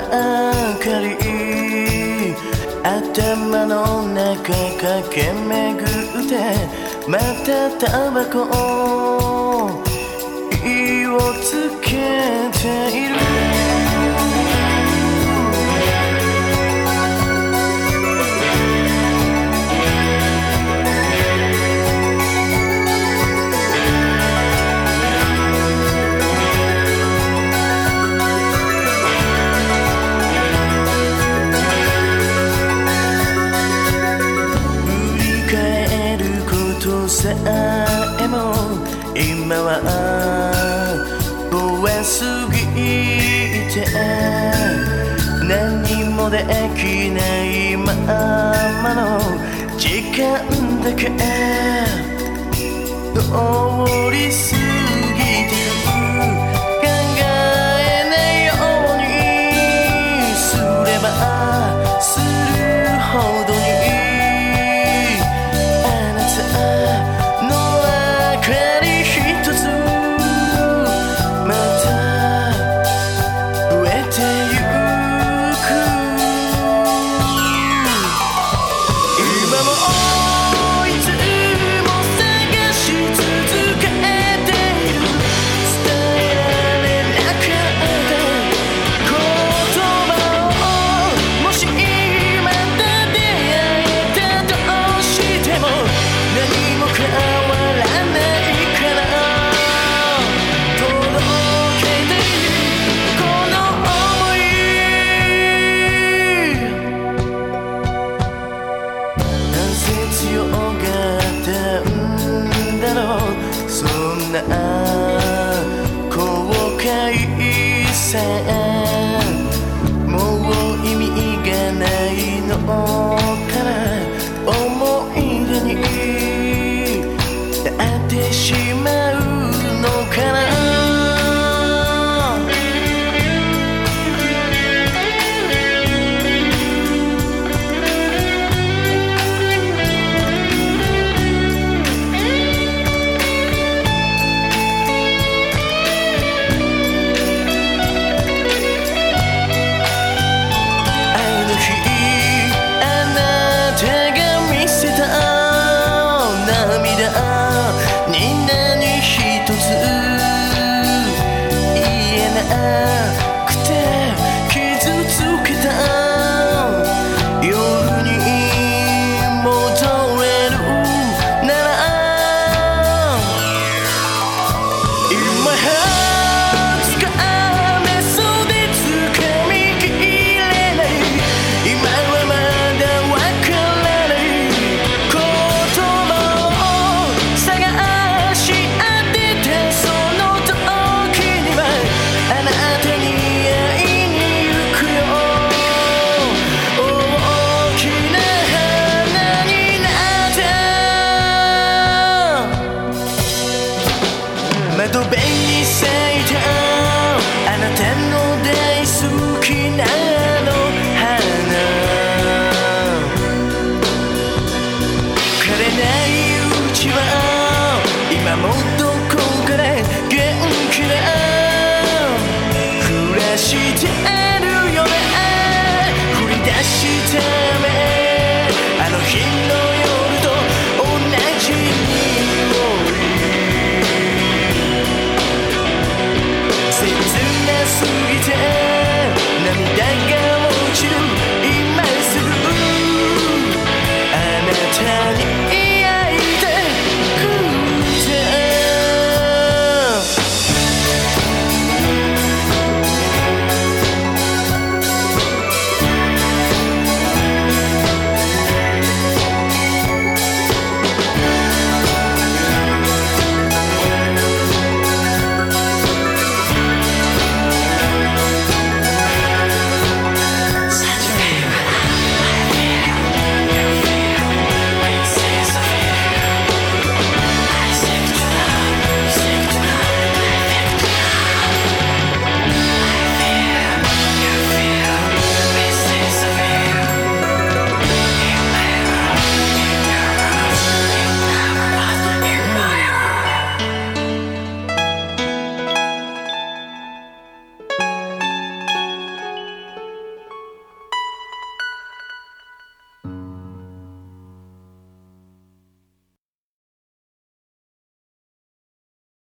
ばかり。頭の中駆け巡ってまたタバコを火をつけている。さえも今は怖すぎて何もできないままの時間だけ。通り過 air